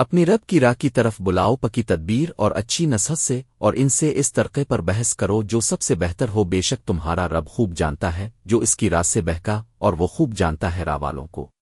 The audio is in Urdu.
اپنی رب کی راہ کی طرف بلاؤ، پکی تدبیر اور اچھی نصحت سے اور ان سے اس ترقے پر بحث کرو جو سب سے بہتر ہو۔ بے شک تمہارا رب خوب جانتا ہے جو اس کی راہ سے بہکا اور وہ خوب جانتا ہے راہ والوں کو۔